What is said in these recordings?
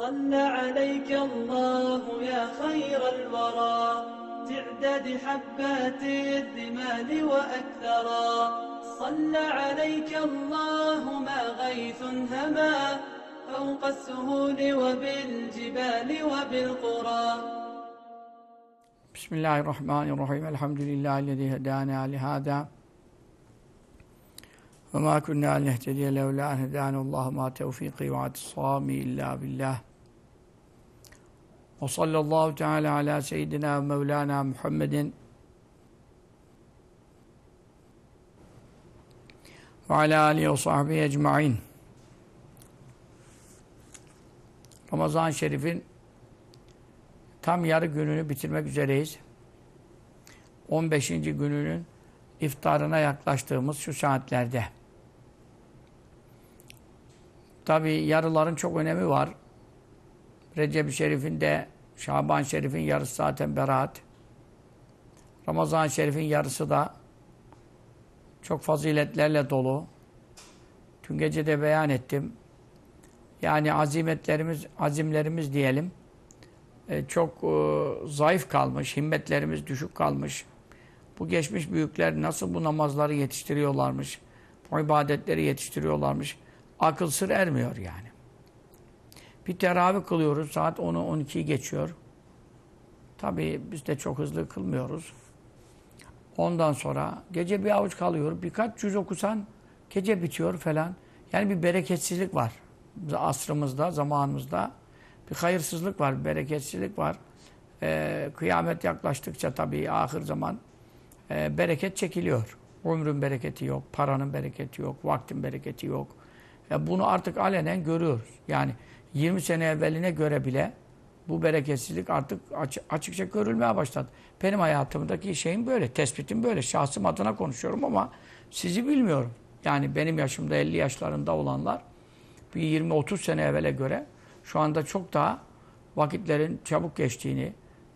صلى عليك الله يا خير الورى. تعداد حبات الرمال وأكثرا صلى عليك الله ما غيث هما. فوق السهول وبالجبال وبالقرى. بسم الله الرحمن الرحيم. الحمد لله الذي هدانا لهذا. وما كنا لنهتدي لولا أن هدانا الله. ما توفيقي واعتصامي إلا بالله. Ve sallallahu teala ala seyyidina ve mevlana Muhammedin ve ala alihi ve sahbihi ecma'in. Ramazan-ı Şerif'in tam yarı gününü bitirmek üzereyiz. 15. gününün iftarına yaklaştığımız şu saatlerde. Tabi yarıların çok önemi var. Recep-i Şerif'in de Şaban Şerif'in yarısı zaten beraat. Ramazan-ı Şerif'in yarısı da çok faziletlerle dolu. Dün gece de beyan ettim. Yani azimetlerimiz, azimlerimiz diyelim e, çok e, zayıf kalmış, himmetlerimiz düşük kalmış. Bu geçmiş büyükler nasıl bu namazları yetiştiriyorlarmış, bu ibadetleri yetiştiriyorlarmış. Akıl sır ermiyor yani. Bir teravih kılıyoruz, saat 10'u 12'yi geçiyor. Tabii biz de çok hızlı kılmıyoruz. Ondan sonra gece bir avuç kalıyor, birkaç cüz okusan gece bitiyor falan. Yani bir bereketsizlik var asrımızda, zamanımızda bir hayırsızlık var, bir bereketsizlik var. Ee, kıyamet yaklaştıkça tabii ahir zaman e, bereket çekiliyor. Ömrün bereketi yok, paranın bereketi yok, vaktin bereketi yok. E, bunu artık alenen görüyoruz. Yani 20 sene evveline göre bile bu bereketsizlik artık açıkça görülmeye başladı. Benim hayatımdaki şeyim böyle, tespitim böyle. Şahsım adına konuşuyorum ama sizi bilmiyorum. Yani benim yaşımda 50 yaşlarında olanlar bir 20-30 sene evvele göre şu anda çok daha vakitlerin çabuk geçtiğini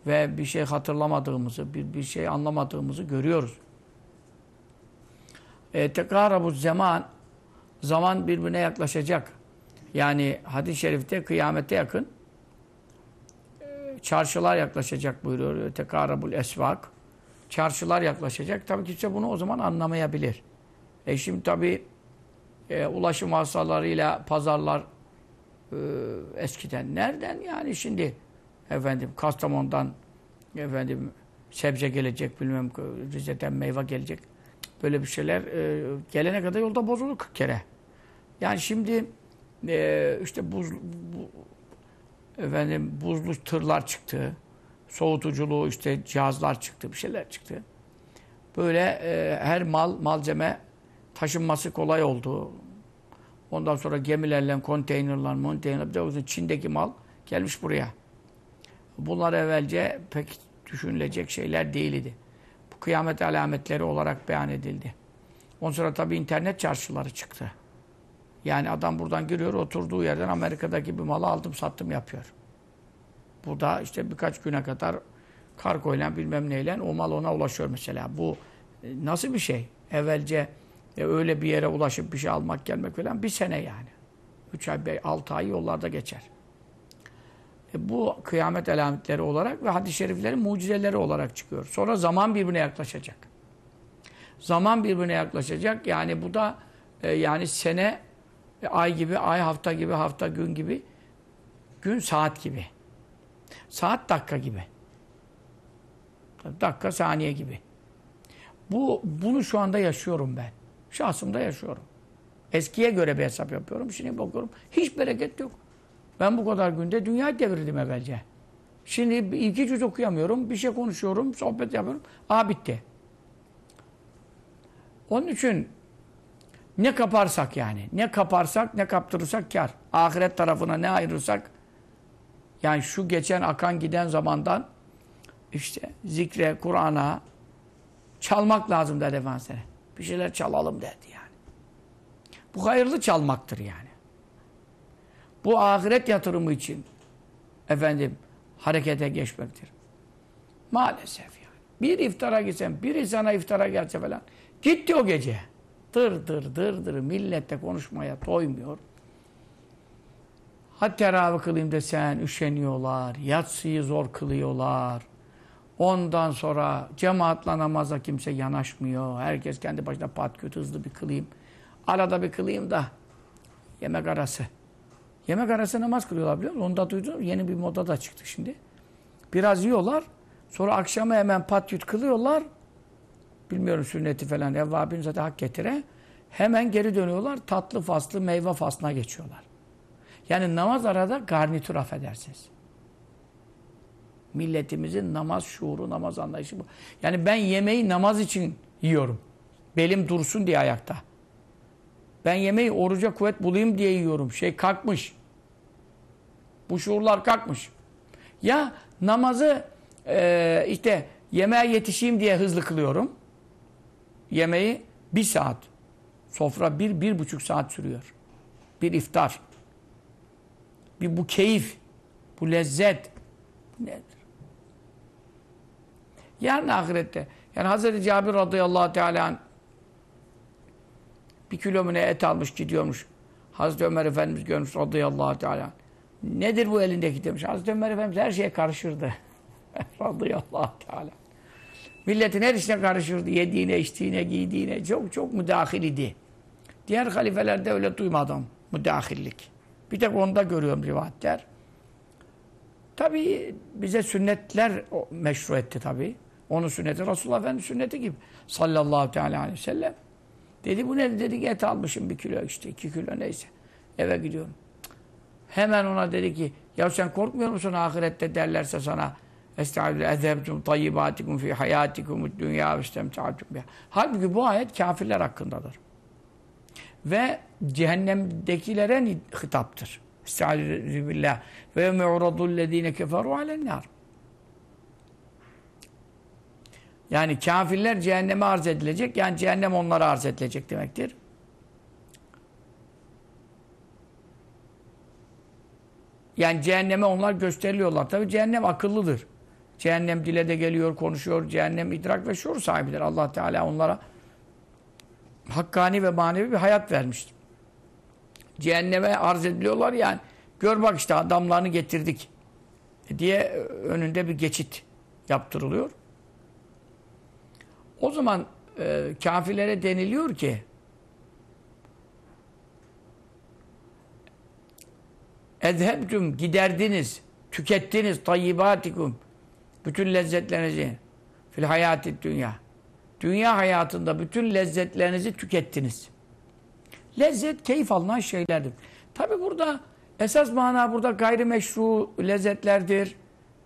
ve bir şey hatırlamadığımızı, bir, bir şey anlamadığımızı görüyoruz. E, bu zaman, zaman birbirine yaklaşacak. Yani hadis-i şerifte kıyamete yakın çarşılar yaklaşacak buyuruyor. Tekarabul esvak. Çarşılar yaklaşacak. Tabii kimse bunu o zaman anlamayabilir. E şimdi tabii e, ulaşım hastalarıyla pazarlar e, eskiden nereden yani şimdi efendim Kastamonu'dan efendim sebze gelecek bilmem Rize'den meyve gelecek böyle bir şeyler e, gelene kadar yolda bozulur 40 kere. Yani şimdi e, işte buz bu, efendim buzlu tırlar çıktı. Soğutuculuğu işte cihazlar çıktı, bir şeyler çıktı. Böyle e, her mal malzeme taşınması kolay oldu. Ondan sonra gemilerle, konteynerler, konteynerler, bir de Çin'deki mal gelmiş buraya. Bunlar evvelce pek düşünülecek şeyler değildi. Bu kıyamet alametleri olarak beyan edildi. Ondan sonra tabii internet çarşıları çıktı. Yani adam buradan giriyor, oturduğu yerden Amerika'daki bir malı aldım sattım yapıyor. Bu da işte birkaç güne kadar kargoyla bilmem neyle o mal ona ulaşıyor mesela. Bu e, nasıl bir şey? Evvelce e öyle bir yere ulaşıp bir şey almak gelmek falan bir sene yani. Üç ay, altı ay yollarda geçer. E bu kıyamet alametleri olarak ve hadis-i şeriflerin mucizeleri olarak çıkıyor. Sonra zaman birbirine yaklaşacak. Zaman birbirine yaklaşacak. Yani bu da e, yani sene ay gibi, ay hafta gibi, hafta gün gibi, gün saat gibi. Saat dakika gibi. Dakika saniye gibi. Bu bunu şu anda yaşıyorum ben. Şahsımda yaşıyorum. Eskiye göre bir hesap yapıyorum. Şimdi bakıyorum. Hiç bereket yok. Ben bu kadar günde dünyayı devirdim evvelce. Şimdi iki cüz okuyamıyorum. Bir şey konuşuyorum. Sohbet yapıyorum. Aa bitti. Onun için ne kaparsak yani. Ne kaparsak ne kaptırırsak kar. Ahiret tarafına ne ayırırsak yani şu geçen akan giden zamandan işte zikre, Kur'an'a çalmak lazım dedi Efendimiz. Bir şeyler çalalım dedi yani. Bu hayırlı çalmaktır yani. Bu ahiret yatırımı için efendim harekete geçmektir. Maalesef yani. Bir iftara gitsen, biri sana iftara gelse falan gitti o gece. Dır dır dır dır millette konuşmaya doymuyor. Hadi teravih kılayım desen üşeniyorlar. Yatsıyı zor kılıyorlar. Ondan sonra cemaatla namaza kimse yanaşmıyor. Herkes kendi başına pat kötü hızlı bir kılayım. Arada bir kılayım da yemek arası. Yemek arası namaz kılıyorlar biliyor musun? Onu da duydum. Yeni bir moda da çıktı şimdi. Biraz yiyorlar. Sonra akşama hemen pat kılıyorlar. Bilmiyorum sünneti falan. Evvabin zaten hak getire. Hemen geri dönüyorlar. Tatlı faslı meyve faslına geçiyorlar. Yani namaz arada garnitür affedersiniz. Milletimizin namaz şuuru, namaz anlayışı bu. Yani ben yemeği namaz için yiyorum. Belim dursun diye ayakta. Ben yemeği oruca kuvvet bulayım diye yiyorum. Şey kalkmış. Bu şuurlar kalkmış. Ya namazı e, işte yemeğe yetişeyim diye hızlı kılıyorum. Yemeği bir saat. Sofra bir, bir buçuk saat sürüyor. Bir iftar. Bir bu keyif. Bu lezzet. Nedir? Yarın ahirette. Yani Hazreti Cabir radıyallahu teala bir kilomune et almış gidiyormuş. Hazreti Ömer Efendimiz görmüş radıyallahu teala. Nedir bu elindeki demiş. Hazreti Ömer Efendimiz her şeye karışırdı. radıyallahu teala. Milletin her işine karışırdı. Yediğine, içtiğine, giydiğine. Çok çok müdahil idi. Diğer halifelerde öyle duymadım. Müdahillik. Bir tek onda görüyorum rivayetler. Tabi bize sünnetler meşru etti tabi. Onun sünneti Resulullah Efendimiz sünneti gibi. Sallallahu teala aleyhi ve sellem. Dedi bu ne? Dedi ki et almışım bir kilo işte. iki kilo neyse. Eve gidiyorum. Hemen ona dedi ki ya sen korkmuyor musun ahirette derlerse sana Estaizu ezhebtum tayyibatikum fi hayatikum dünya ve istemta'tum biha. Halbuki bu ayet kafirler hakkındadır. Ve cehennemdekilere hitaptır. Estaizu billah. Ve yevme uradul keferu alennâr. Yani kafirler cehenneme arz edilecek. Yani cehennem onlara arz edilecek demektir. Yani cehenneme onlar gösteriliyorlar. Tabi cehennem akıllıdır. Cehennem dile de geliyor, konuşuyor. Cehennem idrak ve şuur sahibidir. Allah Teala onlara hakkani ve manevi bir hayat vermiştir. Cehenneme arz ediliyorlar yani. Gör bak işte adamlarını getirdik diye önünde bir geçit yaptırılıyor. O zaman e, kafirlere deniliyor ki Edhebtüm giderdiniz, tükettiniz tayyibatikum bütün lezzetlerinizi fil hayati dünya. Dünya hayatında bütün lezzetlerinizi tükettiniz. Lezzet keyif alınan şeylerdir. Tabi burada esas mana burada gayrimeşru lezzetlerdir.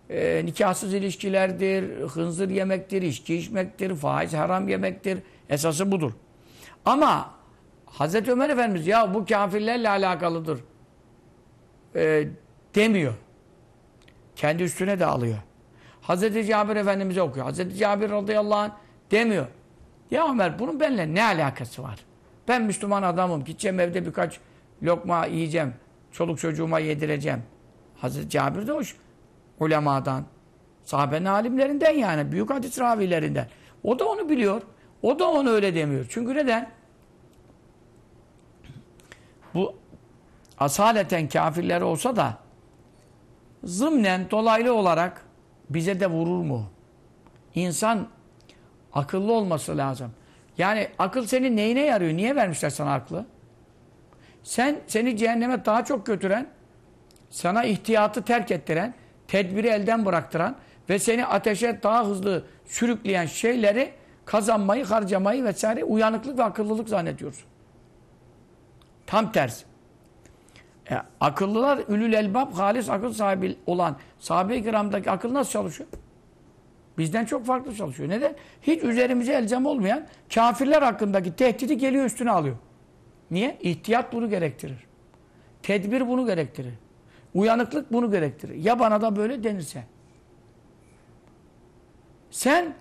E, nikahsız ilişkilerdir, hınzır yemektir, içki içmektir, faiz haram yemektir. Esası budur. Ama Hazreti Ömer Efendimiz ya bu kafirlerle alakalıdır e, demiyor. Kendi üstüne de alıyor. Hazreti Cabir Efendimiz'e okuyor. Hazreti Cabir radıyallahu anh demiyor. Ya Ömer bunun benimle ne alakası var? Ben Müslüman adamım. Gideceğim evde birkaç lokma yiyeceğim. Çoluk çocuğuma yedireceğim. Hazreti Cabir de hoş. Ulemadan. Sahabenin alimlerinden yani. Büyük hadis ravilerinden. O da onu biliyor. O da onu öyle demiyor. Çünkü neden? Bu asaleten kafirler olsa da zımnen dolaylı olarak bize de vurur mu? İnsan akıllı olması lazım. Yani akıl senin neyine yarıyor? Niye vermişler sana aklı? Sen seni cehenneme daha çok götüren, sana ihtiyatı terk ettiren, tedbiri elden bıraktıran ve seni ateşe daha hızlı sürükleyen şeyleri kazanmayı, harcamayı vesaire uyanıklık ve akıllılık zannediyorsun. Tam tersi. E, akıllılar ülül elbab halis akıl sahibi olan sahabe-i kiramdaki akıl nasıl çalışıyor? Bizden çok farklı çalışıyor. Neden? Hiç üzerimize elzem olmayan kafirler hakkındaki tehdidi geliyor üstüne alıyor. Niye? İhtiyat bunu gerektirir. Tedbir bunu gerektirir. Uyanıklık bunu gerektirir. Ya bana da böyle denirse. Sen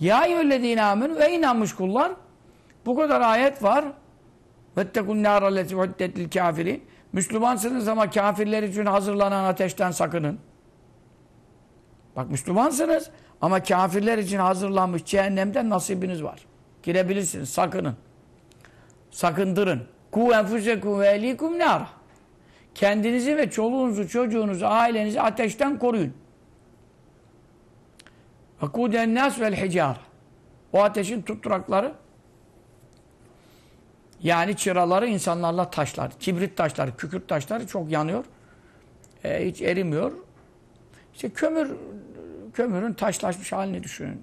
ya eyyühellezine amenu ve inanmış kullar bu kadar ayet var. Vettekun nâralleti huddetil kafirin Müslümansınız ama kafirler için hazırlanan ateşten sakının. Bak Müslümansınız ama kafirler için hazırlanmış cehennemden nasibiniz var. Girebilirsiniz. Sakının. Sakındırın. Ku enfusekum ve ehlikum nara. Kendinizi ve çoluğunuzu, çocuğunuzu, ailenizi ateşten koruyun. Vakuden nas vel hicar. O ateşin tutturakları yani çıraları insanlarla taşlar. Kibrit taşları, kükürt taşları çok yanıyor. E, hiç erimiyor. İşte kömür kömürün taşlaşmış halini düşünün.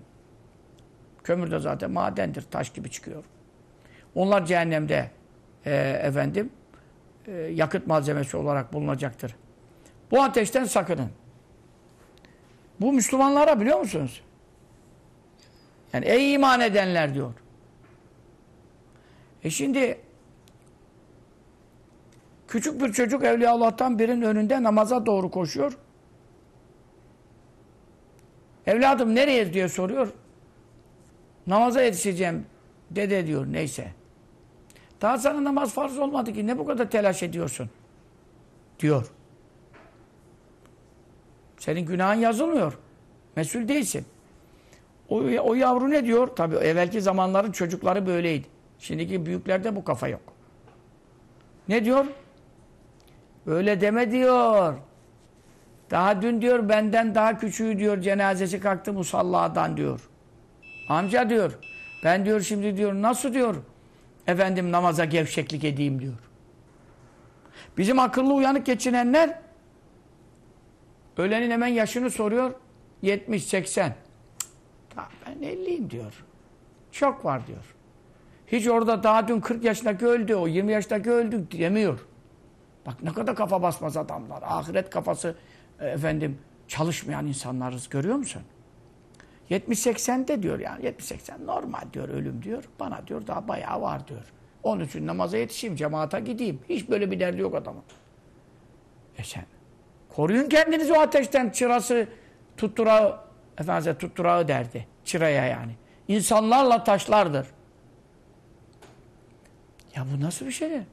Kömür de zaten madendir, taş gibi çıkıyor. Onlar cehennemde e, efendim e, yakıt malzemesi olarak bulunacaktır. Bu ateşten sakının. Bu Müslümanlara biliyor musunuz? Yani ey iman edenler diyor. E şimdi küçük bir çocuk Evliya Allah'tan birinin önünde namaza doğru koşuyor. Evladım nereye diye soruyor. Namaza yetişeceğim dede diyor neyse. Daha sana namaz farz olmadı ki ne bu kadar telaş ediyorsun? Diyor. Senin günahın yazılmıyor. Mesul değilsin. O, o yavru ne diyor? Tabii evvelki zamanların çocukları böyleydi. Şimdiki büyüklerde bu kafa yok. Ne diyor? Öyle deme diyor. Daha dün diyor benden daha küçüğü diyor cenazesi kalktı musalladan diyor. Amca diyor ben diyor şimdi diyor nasıl diyor efendim namaza gevşeklik edeyim diyor. Bizim akıllı uyanık geçinenler ölenin hemen yaşını soruyor 70-80. Ben 50'yim diyor. Çok var diyor. Hiç orada daha dün 40 yaşındaki öldü, o 20 yaşındaki öldü demiyor. Bak ne kadar kafa basmaz adamlar. Ahiret kafası e, efendim çalışmayan insanlarız görüyor musun? 70-80'de diyor yani 70-80 normal diyor ölüm diyor. Bana diyor daha bayağı var diyor. Onun için namaza yetişeyim, cemaata gideyim. Hiç böyle bir derdi yok adamın. E sen koruyun kendinizi o ateşten çırası tutturağı Efendimiz tutturağı derdi. Çıraya yani. İnsanlarla taşlardır. Ya bu nasıl bir şeydir?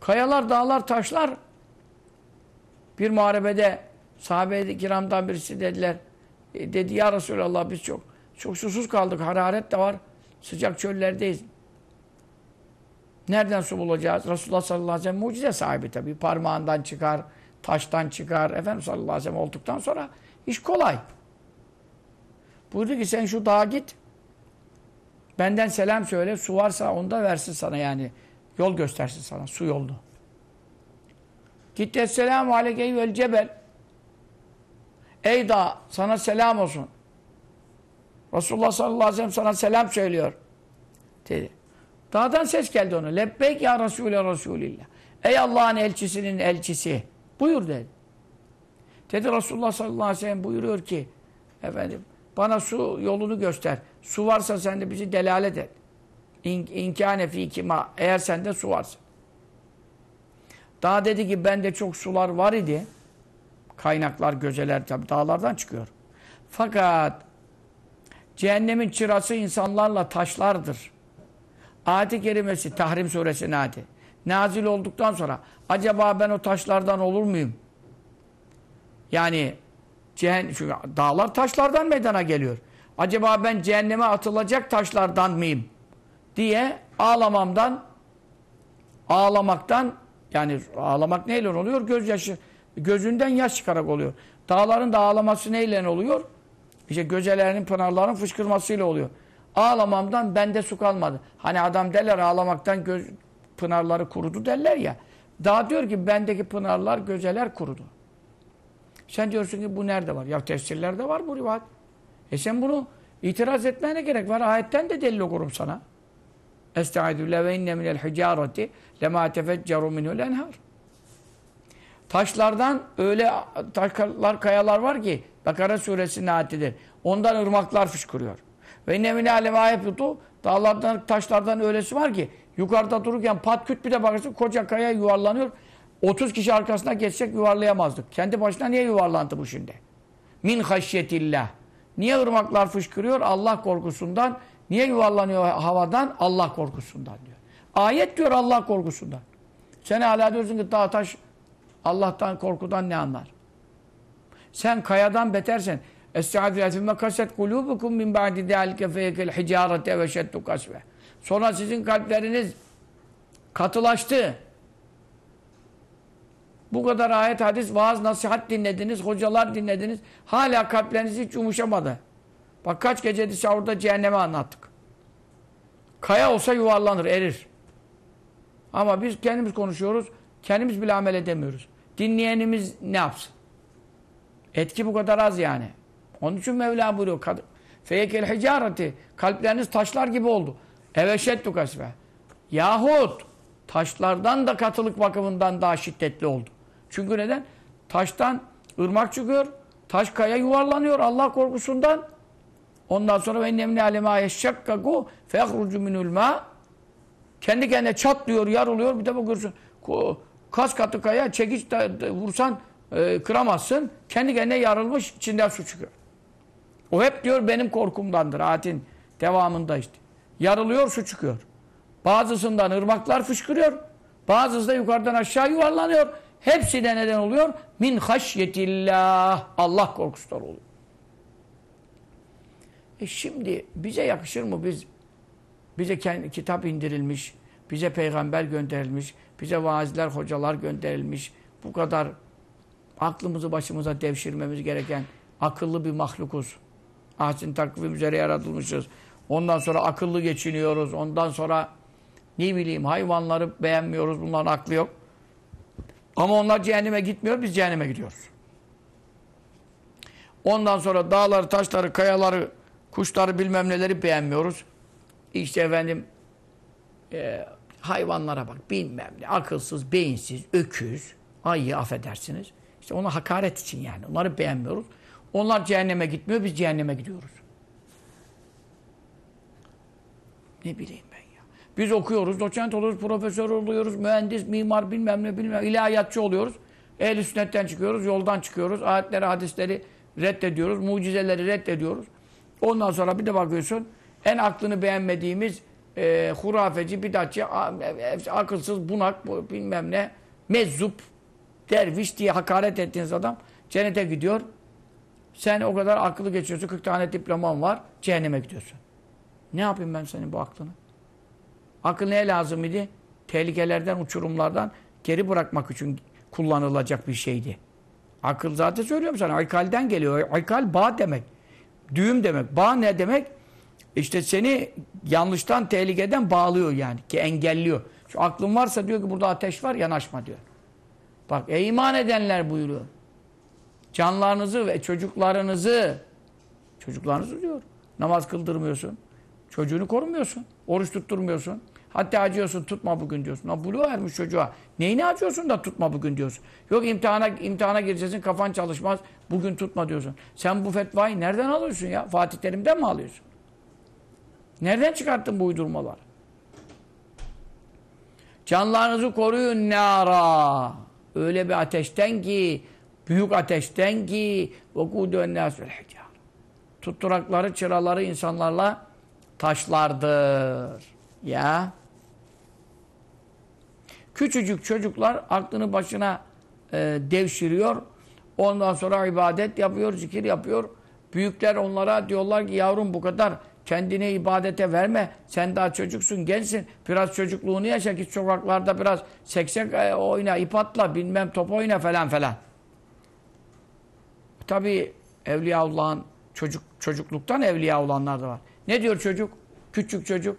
Kayalar, dağlar, taşlar. Bir muharebede sahabe-i kiramdan birisi dediler. E, dedi ya Resulallah biz çok çok susuz kaldık. Hararet de var. Sıcak çöllerdeyiz. Nereden su bulacağız? Resulullah sallallahu aleyhi ve sellem mucize sahibi tabii. Parmağından çıkar, taştan çıkar. Efendimiz sallallahu aleyhi ve sellem olduktan sonra iş kolay. Buyurdu ki sen şu dağa git. Benden selam söyle. Su varsa onda versin sana yani. Yol göstersin sana. Su yolunu. Git Esselamu aleyke vel cebel. Ey dağ sana selam olsun. Resulullah sallallahu aleyhi ve sellem sana selam söylüyor. Dedi. Dağdan ses geldi ona. Lebbeyk ya Resulü Resulillah. Ey Allah'ın elçisinin elçisi. Buyur dedi. Dedi Resulullah sallallahu aleyhi ve sellem buyuruyor ki efendim bana su yolunu göster. Su varsa sen de bizi delalet et. İn, inkâne fîkima. Eğer sende su varsa. Daha dedi ki bende çok sular var idi. Kaynaklar, gözeler tabi dağlardan çıkıyor. Fakat cehennemin çırası insanlarla taşlardır. Ayet-i kerimesi Tahrim suresi nadi. Nazil olduktan sonra acaba ben o taşlardan olur muyum? Yani Cehen çünkü dağlar taşlardan meydana geliyor. Acaba ben cehenneme atılacak taşlardan mıyım? diye ağlamamdan ağlamaktan yani ağlamak neyle oluyor? Gözyaşı gözünden yaş çıkarak oluyor. Dağların da ağlaması neyle oluyor? İşte gözelerinin pınarların fışkırmasıyla oluyor. Ağlamamdan bende su kalmadı. Hani adam derler ağlamaktan göz pınarları kurudu derler ya. Daha diyor ki bendeki pınarlar, gözeler kurudu. Sen diyorsun ki bu nerede var? Ya tefsirlerde var bu rivayet. E sen bunu itiraz etmene gerek var. Ayetten de delil okurum sana. Estaizu billah ve inne minel hicareti lema tefecceru minhul enhar. Taşlardan öyle taşlar, kayalar var ki Bakara suresinin ayetidir. Ondan ırmaklar fışkırıyor. Ve inne minel alema yeputu dağlardan, taşlardan öylesi var ki yukarıda dururken pat küt bir de bakarsın koca kaya yuvarlanıyor. 30 kişi arkasına geçsek yuvarlayamazdık. Kendi başına niye yuvarlandı bu şimdi? Min haşyetillah. Niye ırmaklar fışkırıyor? Allah korkusundan. Niye yuvarlanıyor havadan? Allah korkusundan diyor. Ayet diyor Allah korkusundan. Sen hala diyorsun ki dağ taş Allah'tan korkudan ne anlar? Sen kayadan betersen. Estağfirullah kaset kulubukum min ba'di zalike feyekel hicarete ve şeddu kasve. Sonra sizin kalpleriniz katılaştı. Bu kadar ayet, hadis, vaaz, nasihat dinlediniz, hocalar dinlediniz. Hala kalpleriniz hiç yumuşamadı. Bak kaç gecedir şavurda cehennemi anlattık. Kaya olsa yuvarlanır, erir. Ama biz kendimiz konuşuyoruz, kendimiz bile amel edemiyoruz. Dinleyenimiz ne yapsın? Etki bu kadar az yani. Onun için Mevla buyuruyor. Feyekel hicareti. Kalpleriniz taşlar gibi oldu. Eveşettu kasbe. Yahut taşlardan da katılık bakımından daha şiddetli oldu. Çünkü neden? Taştan ırmak çıkıyor. Taş kaya yuvarlanıyor Allah korkusundan. Ondan sonra ve nemli alema yeşşakkaku fehrucu minul ma kendi kendine çatlıyor, yarılıyor. Bir de bakıyorsun kas katı kaya çekiç vursan e, kıramazsın. Kendi kendine yarılmış içinden su çıkıyor. O hep diyor benim korkumdandır. Ayetin devamında işte. Yarılıyor su çıkıyor. Bazısından ırmaklar fışkırıyor. Bazısı da yukarıdan aşağı yuvarlanıyor. Hepsi de neden oluyor? Min haşyetillah. Allah korkusundan oluyor. E şimdi bize yakışır mı? Biz bize kendi, kitap indirilmiş, bize peygamber gönderilmiş, bize vaazler, hocalar gönderilmiş. Bu kadar aklımızı başımıza devşirmemiz gereken akıllı bir mahlukuz. Ahsin takvim üzere yaratılmışız. Ondan sonra akıllı geçiniyoruz. Ondan sonra ne bileyim hayvanları beğenmiyoruz. Bunların aklı yok. Ama onlar cehenneme gitmiyor. Biz cehenneme gidiyoruz. Ondan sonra dağları, taşları, kayaları, kuşları bilmem neleri beğenmiyoruz. İşte efendim e, hayvanlara bak bilmem ne. Akılsız, beyinsiz, öküz, ayı affedersiniz. İşte ona hakaret için yani. Onları beğenmiyoruz. Onlar cehenneme gitmiyor, biz cehenneme gidiyoruz. Ne bileyim. Biz okuyoruz, doçent oluyoruz, profesör oluyoruz, mühendis, mimar bilmem ne bilmem ilahiyatçı oluyoruz. Ehl-i sünnetten çıkıyoruz, yoldan çıkıyoruz. Ayetleri, hadisleri reddediyoruz, mucizeleri reddediyoruz. Ondan sonra bir de bakıyorsun en aklını beğenmediğimiz e, hurafeci, bidatçı, akılsız, bunak, bilmem ne, mezzup, derviş diye hakaret ettiğiniz adam cennete gidiyor. Sen o kadar akıllı geçiyorsun, 40 tane diploman var, cehenneme gidiyorsun. Ne yapayım ben senin bu aklını? Akıl neye lazım idi? Tehlikelerden, uçurumlardan geri bırakmak için kullanılacak bir şeydi. Akıl zaten söylüyorum sana. Aykalden geliyor. Aykal bağ demek. Düğüm demek. Bağ ne demek? İşte seni yanlıştan, tehlikeden bağlıyor yani. Ki engelliyor. Şu aklın varsa diyor ki burada ateş var yanaşma diyor. Bak ey iman edenler buyuruyor. Canlarınızı ve çocuklarınızı çocuklarınızı diyor. Namaz kıldırmıyorsun. Çocuğunu korumuyorsun. Oruç tutturmuyorsun. Hatta acıyorsun tutma bugün diyorsun. Lan buluğa çocuğa. Neyini acıyorsun da tutma bugün diyorsun. Yok imtihana, imtihana gireceksin kafan çalışmaz. Bugün tutma diyorsun. Sen bu fetvayı nereden alıyorsun ya? Fatih Terim'den mi alıyorsun? Nereden çıkarttın bu uydurmaları? Canlarınızı koruyun nara. Öyle bir ateşten ki, büyük ateşten ki vekudu ennâsül hicâr. Tutturakları, çıraları insanlarla taşlardır. Ya Küçücük çocuklar aklını başına e, devşiriyor. Ondan sonra ibadet yapıyor, zikir yapıyor. Büyükler onlara diyorlar ki yavrum bu kadar kendini ibadete verme. Sen daha çocuksun, gençsin. Biraz çocukluğunu yaşa git sokaklarda biraz seksek e, oyna, ip atla, bilmem top oyna falan falan. Tabi Evliyaullah'ın çocuk, çocukluktan evliya olanlar da var. Ne diyor çocuk? Küçük çocuk.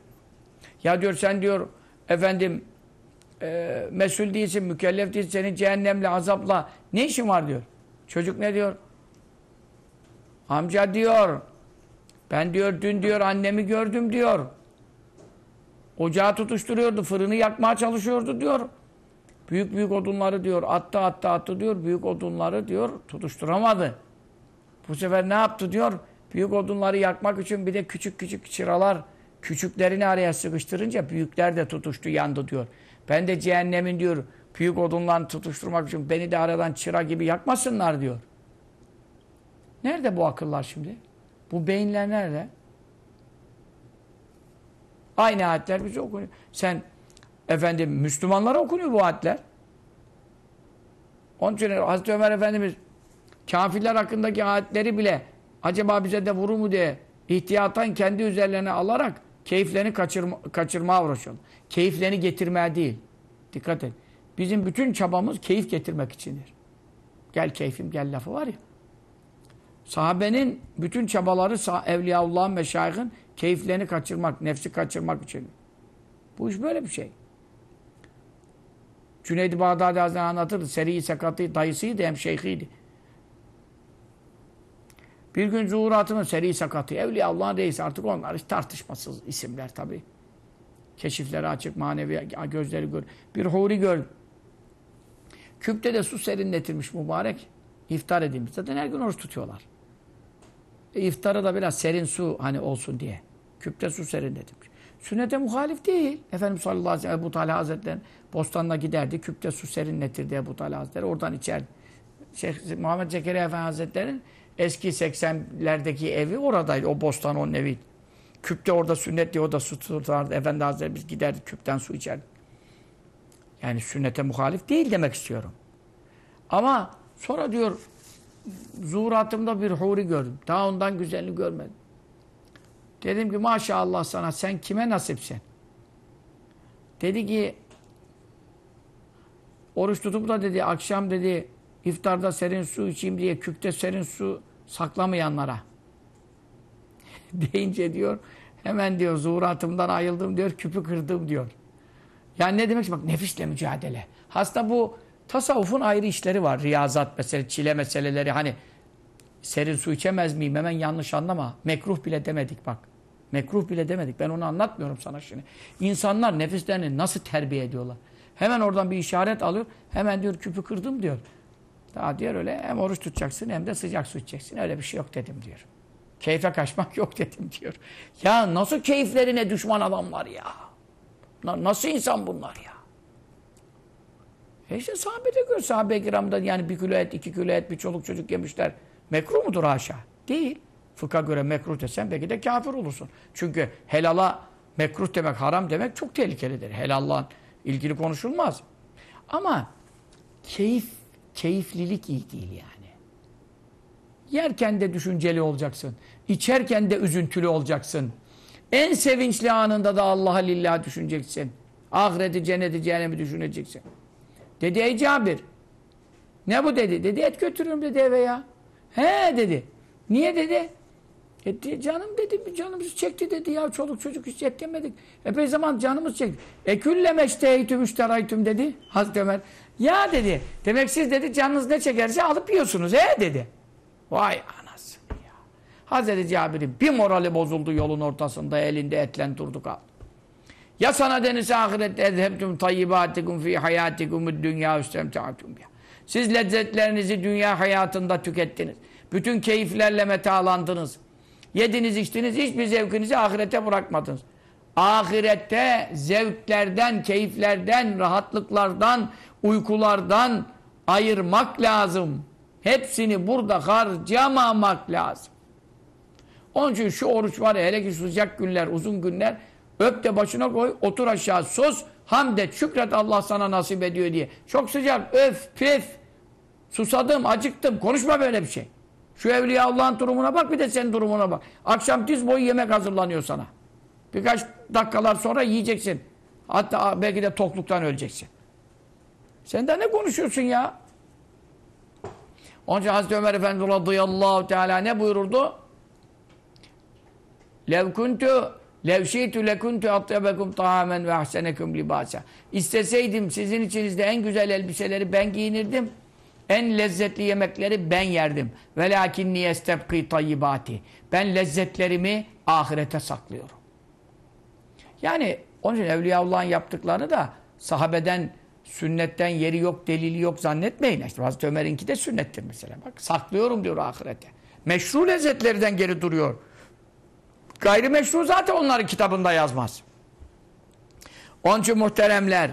Ya diyor sen diyor efendim e, mesul değilsin, mükellef değilsin, senin cehennemle, azapla ne işin var diyor. Çocuk ne diyor? Amca diyor, ben diyor dün diyor annemi gördüm diyor. Ocağı tutuşturuyordu, fırını yakmaya çalışıyordu diyor. Büyük büyük odunları diyor, attı attı attı diyor, büyük odunları diyor tutuşturamadı. Bu sefer ne yaptı diyor? Büyük odunları yakmak için bir de küçük küçük çıralar, küçüklerini araya sıkıştırınca büyükler de tutuştu, yandı diyor. Ben de cehennemin diyor, büyük odunlarını tutuşturmak için beni de aradan çıra gibi yakmasınlar diyor. Nerede bu akıllar şimdi? Bu beyinler nerede? Aynı ayetler bize okunuyor. Sen efendim Müslümanlara okunuyor bu ayetler. Onun için Hazreti Ömer Efendimiz kafirler hakkındaki ayetleri bile acaba bize de vurur mu diye ihtiyatan kendi üzerlerine alarak keyiflerini kaçırma, kaçırmaya uğraşıyor. Keyiflerini getirmeye değil. Dikkat et. Bizim bütün çabamız keyif getirmek içindir. Gel keyfim gel lafı var ya. Sahabenin bütün çabaları Evliyaullah'ın, meşayihin keyiflerini kaçırmak, nefsi kaçırmak için. Bu iş böyle bir şey. Cüneyd-i Bağdadi Hazretleri anlatırdı. Seri-i Sekat'ı dayısıydı hem şeyhiydi. Bir gün zuhuratının Seri-i Sekat'ı, Evliyaullah'ın reisi artık onlar hiç tartışmasız isimler tabii. Keşifleri açık, manevi gözleri gör. Bir huri gör. Küpte de su serinletilmiş mübarek. İftar edilmiş. Zaten her gün oruç tutuyorlar. E, iftara da biraz serin su hani olsun diye. Küpte su serinletilmiş. Sünnete muhalif değil. Efendimiz sallallahu aleyhi ve sellem Ebu Talha Hazretleri bostanına giderdi. Küpte su serinletirdi Ebu Talha Hazretleri. Oradan içerdi. Şeyh Muhammed Zekeriya Efendi Hazretleri'nin eski 80'lerdeki evi oradaydı. O bostan onun eviydi. Küpte orada sünnet diye o da su tutardı. Efendi Hazretleri biz giderdik küpten su içerdik. Yani sünnete muhalif değil demek istiyorum. Ama sonra diyor zuhuratımda bir huri gördüm. Daha ondan güzelini görmedim. Dedim ki maşallah sana sen kime nasipsin? Dedi ki oruç tutup da dedi akşam dedi iftarda serin su içeyim diye küpte serin su saklamayanlara. Deyince diyor hemen diyor zuhuratımdan ayıldım diyor küpü kırdım diyor. Yani ne demek? Bak nefisle mücadele. Hasta bu tasavvufun ayrı işleri var. Riyazat mesele, çile meseleleri hani serin su içemez miyim? Hemen yanlış anlama. Mekruh bile demedik bak. Mekruh bile demedik. Ben onu anlatmıyorum sana şimdi. İnsanlar nefislerini nasıl terbiye ediyorlar? Hemen oradan bir işaret alıyor. Hemen diyor küpü kırdım diyor. Daha diyor öyle hem oruç tutacaksın hem de sıcak su içeceksin. Öyle bir şey yok dedim diyor. Keyfe kaçmak yok dedim diyor. Ya nasıl keyiflerine düşman adamlar ya. Nasıl insan bunlar ya? E işte sahabede gör. Sahabe-i kiramda yani bir kilo et, iki kilo et, bir çoluk çocuk yemişler. Mekruh mudur haşa? Değil. Fıkha göre mekruh desen belki de kafir olursun. Çünkü helala mekruh demek, haram demek çok tehlikelidir. Helalla ilgili konuşulmaz. Ama keyif, keyiflilik iyi değil yani. Yerken de düşünceli olacaksın. İçerken de üzüntülü olacaksın. En sevinçli anında da Allah'a lillah düşüneceksin. Ahireti, cenneti, cehennemi düşüneceksin. Dedi ey Cabir. Ne bu dedi? Dedi et götürürüm dedi eve ya. He dedi. Niye dedi? E canım dedi canımız çekti dedi ya çoluk çocuk hiç et yemedik. Epey zaman canımız çekti. E külleme işteheytüm işteraytüm dedi Hazreti Ömer. Ya dedi demek siz dedi canınız ne çekerse alıp yiyorsunuz he dedi. Vay anasını ya. Hazreti Cabir'in bir morali bozuldu yolun ortasında elinde etlen durdu kaldı. Ya sana denise ahirette ezhebtum tayyibatikum fi hayatikumud dünya üstemtaatum ya. Siz lezzetlerinizi dünya hayatında tükettiniz. Bütün keyiflerle metalandınız. Yediniz içtiniz hiçbir zevkinizi ahirete bırakmadınız. Ahirette zevklerden, keyiflerden, rahatlıklardan, uykulardan ayırmak lazım. Hepsini burada harcamamak lazım. Onun için şu oruç var ya, hele ki sıcak günler, uzun günler öp de başına koy, otur aşağı sus, hamd et, şükret Allah sana nasip ediyor diye. Çok sıcak, öf, püf, susadım, acıktım, konuşma böyle bir şey. Şu Evliya Allah'ın durumuna bak bir de senin durumuna bak. Akşam diz boyu yemek hazırlanıyor sana. Birkaç dakikalar sonra yiyeceksin. Hatta belki de tokluktan öleceksin. Sen de ne konuşuyorsun ya? Onun için Hazreti Ömer Efendi radıyallahu teala ne buyururdu? Lev kuntu lev şi'tu lekuntu atyabekum tahamen ve ahsenekum libasa. İsteseydim sizin içinizde en güzel elbiseleri ben giyinirdim. En lezzetli yemekleri ben yerdim. Velakin niyestebki tayyibati. Ben lezzetlerimi ahirete saklıyorum. Yani onun için Evliyaullah'ın yaptıklarını da sahabeden, sünnetten yeri yok, delili yok zannetmeyin. İşte Hazreti Ömer'inki de sünnettir mesela. Bak saklıyorum diyor ahirete. Meşru lezzetlerden geri duruyor. Gayrimeşru zaten onların kitabında yazmaz. Onun için muhteremler,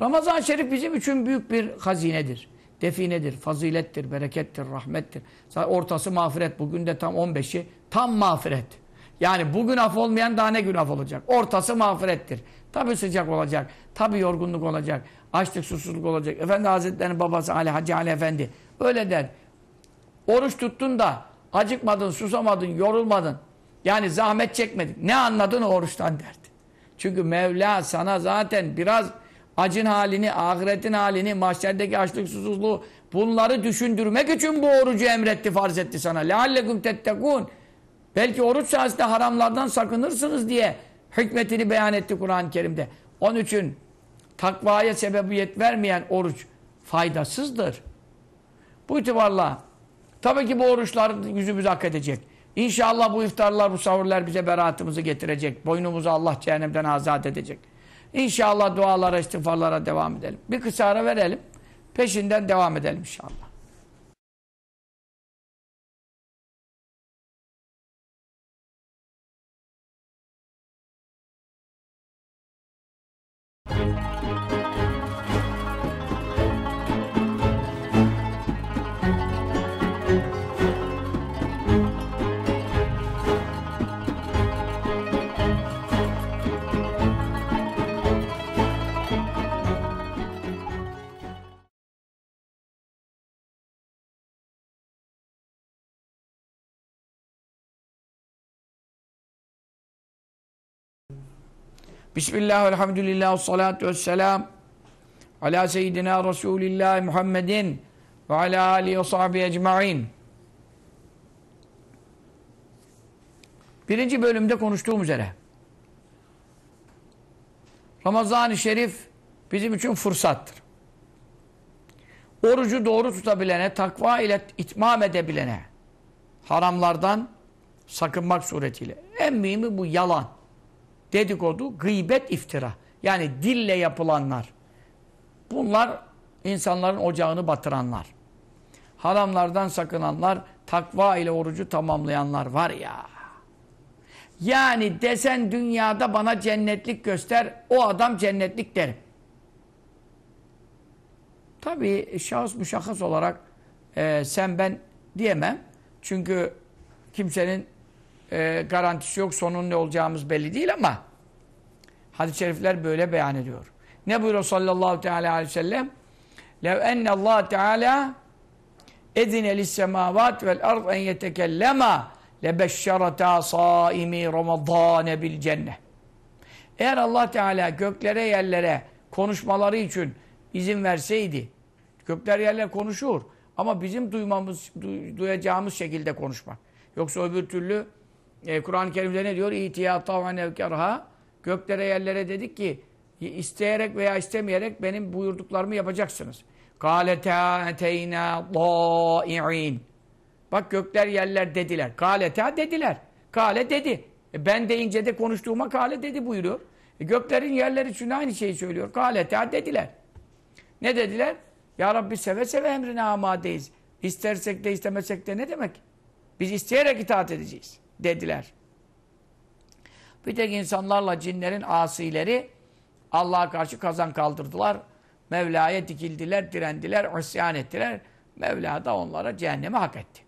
Ramazan-ı Şerif bizim için büyük bir hazinedir. Definedir, fazilettir, berekettir, rahmettir. Ortası mağfiret. Bugün de tam 15'i tam mağfiret. Yani bugün af olmayan daha ne gün af olacak. Ortası mağfirettir. Tabi sıcak olacak. Tabi yorgunluk olacak. Açlık, susuzluk olacak. Efendi Hazretleri'nin babası Ali Hacı Ali Efendi öyle der. Oruç tuttun da acıkmadın, susamadın, yorulmadın. Yani zahmet çekmedin. Ne anladın o oruçtan derdi. Çünkü Mevla sana zaten biraz acın halini, ahiretin halini, mahşerdeki açlık susuzluğu bunları düşündürmek için bu orucu emretti, farz etti sana. لَعَلَّكُمْ تَتَّقُونَ Belki oruç sayesinde haramlardan sakınırsınız diye hikmetini beyan etti Kur'an-ı Kerim'de. Onun için takvaya sebebiyet vermeyen oruç faydasızdır. Bu itibarla tabii ki bu oruçlar yüzümüzü hak edecek. İnşallah bu iftarlar, bu sahurlar bize beraatımızı getirecek. Boynumuzu Allah cehennemden azat edecek. İnşallah dualara, istiğfarlara devam edelim. Bir kısa ara verelim. Peşinden devam edelim inşallah. Bismillah, elhamdülillah, salatu vesselam ala seyyidina Resulillah Muhammedin ve ala alihi ve sahbihi ecma'in. Birinci bölümde konuştuğum üzere Ramazan-ı Şerif bizim için fırsattır. Orucu doğru tutabilene, takva ile itmam edebilene haramlardan sakınmak suretiyle. En mühimi bu yalan dedikodu, gıybet, iftira. Yani dille yapılanlar. Bunlar insanların ocağını batıranlar. Haramlardan sakınanlar, takva ile orucu tamamlayanlar var ya. Yani desen dünyada bana cennetlik göster, o adam cennetlik derim. Tabii şahıs müşahhas olarak e, sen ben diyemem. Çünkü kimsenin e, garantisi yok. Sonun ne olacağımız belli değil ama hadis-i şerifler böyle beyan ediyor. Ne buyuruyor sallallahu teala aleyhi ve sellem? Lev enne Allah teala edine lissemâvât vel ard en yetekellema lebeşşerata saimi ramadâne bil cennet. Eğer Allah Teala göklere yerlere konuşmaları için izin verseydi, gökler yerler konuşur ama bizim duymamız, duyacağımız şekilde konuşmak. Yoksa öbür türlü e, Kur'an-ı Kerim'de ne diyor? İtiyâ tav'an evkerha Göklere yerlere dedik ki isteyerek veya istemeyerek benim buyurduklarımı yapacaksınız. Kâletâ eteynâ dâ'i'in Bak gökler yerler dediler. Kâletâ dediler. Kâle dedi. E ben deyince de konuştuğuma kâle dedi buyuruyor. E göklerin yerleri için aynı şeyi söylüyor. Kâletâ dediler. Ne dediler? Ya Rabbi seve seve emrine amadeyiz. İstersek de istemesek de ne demek? Biz isteyerek itaat edeceğiz dediler. Bir tek insanlarla cinlerin asileri Allah'a karşı kazan kaldırdılar. Mevla'ya dikildiler, direndiler, isyan ettiler. Mevla da onlara cehennemi hak etti.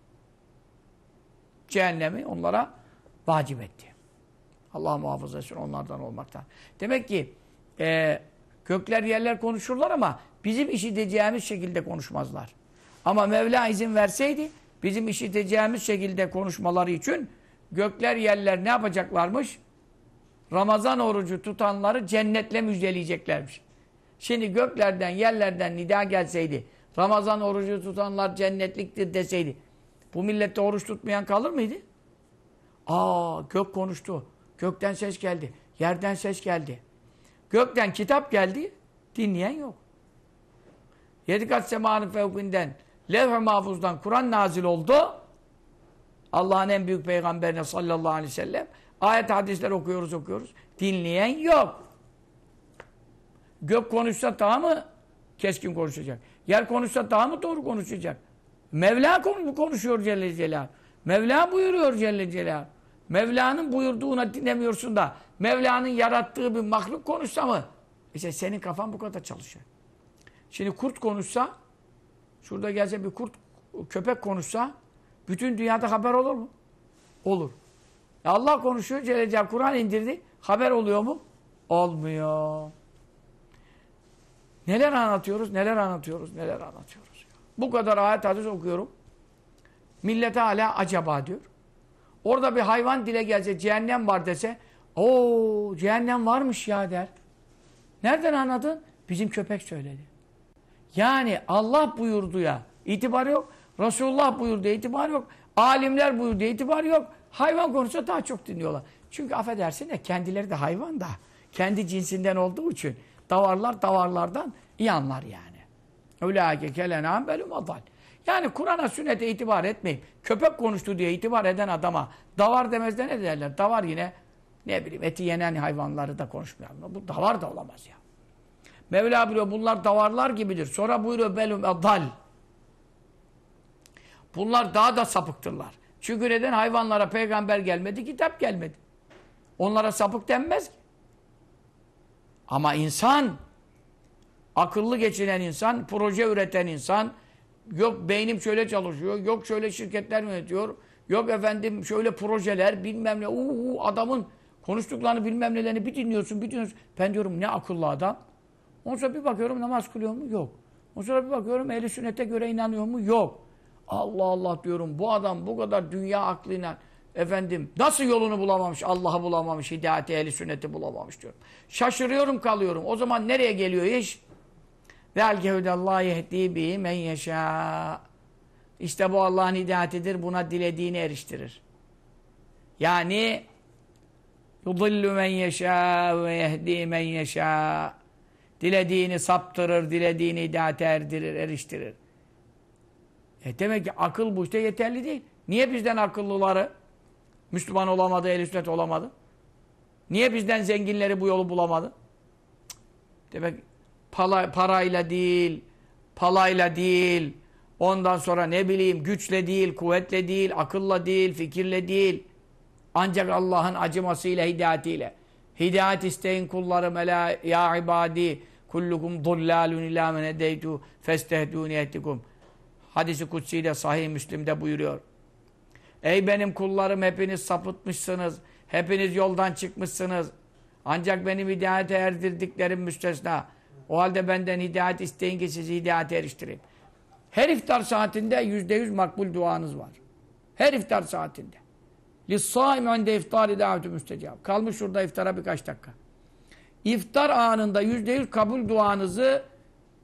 Cehennemi onlara vacip etti. Allah muhafaza etsin onlardan olmaktan. Demek ki e, gökler yerler konuşurlar ama bizim işiteceğimiz şekilde konuşmazlar. Ama Mevla izin verseydi bizim işiteceğimiz şekilde konuşmaları için gökler yerler ne yapacaklarmış? Ramazan orucu tutanları cennetle müjdeleyeceklermiş. Şimdi göklerden, yerlerden nida gelseydi, Ramazan orucu tutanlar cennetliktir deseydi, bu millette oruç tutmayan kalır mıydı? Aa, gök konuştu. Gökten ses geldi. Yerden ses geldi. Gökten kitap geldi. Dinleyen yok. Yedi kat fevkinden, levh-i mahfuzdan Kur'an nazil oldu. Allah'ın en büyük peygamberine sallallahu aleyhi ve sellem Ayet hadisler okuyoruz okuyoruz. Dinleyen yok. Gök konuşsa daha mı keskin konuşacak? Yer konuşsa daha mı doğru konuşacak? Mevla konuşuyor Celle Celal. Mevla buyuruyor Celle Celal. Mevla'nın buyurduğuna dinlemiyorsun da Mevla'nın yarattığı bir mahluk konuşsa mı? İşte senin kafan bu kadar çalışıyor. Şimdi kurt konuşsa şurada gelse bir kurt köpek konuşsa bütün dünyada haber olur mu? Olur. Allah konuşuyor, Celle Kur'an indirdi. Haber oluyor mu? Olmuyor. Neler anlatıyoruz, neler anlatıyoruz, neler anlatıyoruz. Bu kadar ayet hadis okuyorum. Millete hala acaba diyor. Orada bir hayvan dile gelse, cehennem var dese, o cehennem varmış ya der. Nereden anladın? Bizim köpek söyledi. Yani Allah buyurduya itibar yok. Resulullah buyurduğu itibar yok. Alimler buyurduğu itibar yok. Hayvan konusunda daha çok dinliyorlar. Çünkü affedersin de kendileri de hayvan da. Kendi cinsinden olduğu için davarlar davarlardan iyi anlar yani. Ulaike kelenam belum adal. Yani Kur'an'a sünnete itibar etmeyin. Köpek konuştu diye itibar eden adama davar demezden ne derler? Davar yine ne bileyim eti yenen hayvanları da konuşmuyor. Bu davar da olamaz ya. Mevla buyuruyor bunlar davarlar gibidir. Sonra buyuruyor belum adal. Bunlar daha da sapıktırlar. Çünkü neden? Hayvanlara peygamber gelmedi, kitap gelmedi. Onlara sapık denmez ki. Ama insan, akıllı geçinen insan, proje üreten insan, yok beynim şöyle çalışıyor, yok şöyle şirketler yönetiyor, yok efendim şöyle projeler, bilmem ne, uuu adamın konuştuklarını bilmem nelerini bir dinliyorsun, bir dinliyorsun. Ben diyorum ne akıllı adam. Ondan sonra bir bakıyorum namaz kılıyor mu? Yok. Ondan sonra bir bakıyorum ehli sünnete göre inanıyor mu? Yok. Allah Allah diyorum bu adam bu kadar dünya aklıyla efendim nasıl yolunu bulamamış, Allah'ı bulamamış, hidayeti, ehli sünneti bulamamış diyorum. Şaşırıyorum kalıyorum. O zaman nereye geliyor iş? Vel gehudallâhi yehdi bihi men yeşâ. İşte bu Allah'ın hidayetidir. Buna dilediğini eriştirir. Yani yudillu men yeşâ ve yehdi men yeşâ. Dilediğini saptırır, dilediğini hidayete erdirir, eriştirir. E demek ki akıl bu işte yeterli değil. Niye bizden akıllıları Müslüman olamadı, el sünnet olamadı? Niye bizden zenginleri bu yolu bulamadı? Demek pala, parayla değil, palayla değil, ondan sonra ne bileyim güçle değil, kuvvetle değil, akılla değil, fikirle değil. Ancak Allah'ın acımasıyla, hidayetiyle. Hidayet isteyin kullarım ela ya ibadi kullukum dullalun ila men edeytu festehduni ettikum. Hadisi kutsiyle sahih Müslim'de buyuruyor. Ey benim kullarım hepiniz sapıtmışsınız. Hepiniz yoldan çıkmışsınız. Ancak benim hidayete erdirdiklerim müstesna. O halde benden hidayet isteyin ki sizi hidayete eriştireyim. Her iftar saatinde yüzde yüz makbul duanız var. Her iftar saatinde. Lissaim önde iftari davetü müstecab. Kalmış şurada iftara birkaç dakika. İftar anında yüzde yüz kabul duanızı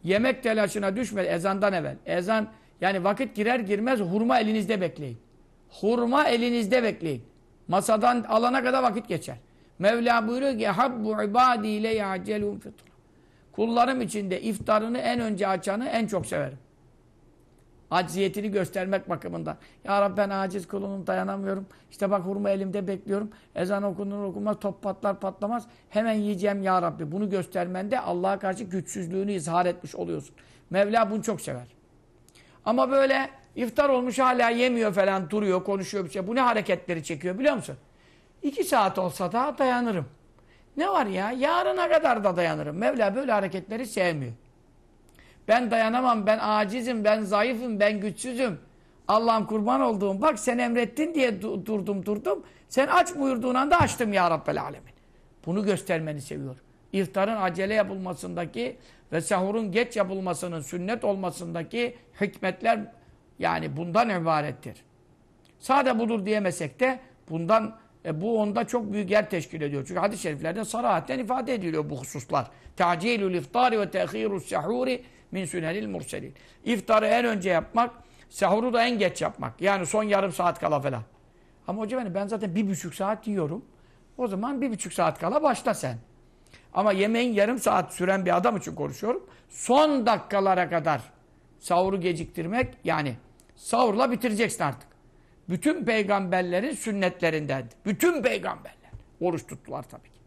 yemek telaşına düşmedi ezandan evvel. Ezan yani vakit girer girmez hurma elinizde bekleyin. Hurma elinizde bekleyin. Masadan alana kadar vakit geçer. Mevla buyuruyor ki habbu ibadi ile yacelun fitra. Kullarım içinde iftarını en önce açanı en çok severim. Acziyetini göstermek bakımından. Ya Rabbi ben aciz kulunum dayanamıyorum. İşte bak hurma elimde bekliyorum. Ezan okunur okunmaz top patlar patlamaz. Hemen yiyeceğim ya Rabbi. Bunu göstermende Allah'a karşı güçsüzlüğünü izhar etmiş oluyorsun. Mevla bunu çok sever. Ama böyle iftar olmuş hala yemiyor falan duruyor konuşuyor bir şey. Bu ne hareketleri çekiyor biliyor musun? İki saat olsa da dayanırım. Ne var ya? Yarına kadar da dayanırım. Mevla böyle hareketleri sevmiyor. Ben dayanamam, ben acizim, ben zayıfım, ben güçsüzüm. Allah'ım kurban olduğum. Bak sen emrettin diye durdum durdum. Sen aç buyurduğun anda açtım ya Rabbel Alemin. Bunu göstermeni seviyor. İftarın acele yapılmasındaki ve sahurun geç yapılmasının sünnet olmasındaki hikmetler yani bundan ibarettir. Sade budur diyemesek de bundan e, bu onda çok büyük yer teşkil ediyor. Çünkü hadis-i şeriflerde sarahatten ifade ediliyor bu hususlar. Ta'cilul iftari ve tehirus sahuri min sünenil murselin. İftarı en önce yapmak, sahuru da en geç yapmak. Yani son yarım saat kala falan. Ama hocam ben zaten bir buçuk saat yiyorum. O zaman bir buçuk saat kala başla sen. Ama yemeğin yarım saat süren bir adam için konuşuyorum. Son dakikalara kadar sahuru geciktirmek yani sahurla bitireceksin artık. Bütün peygamberlerin sünnetlerindendi. Bütün peygamberler. Oruç tuttular tabii ki.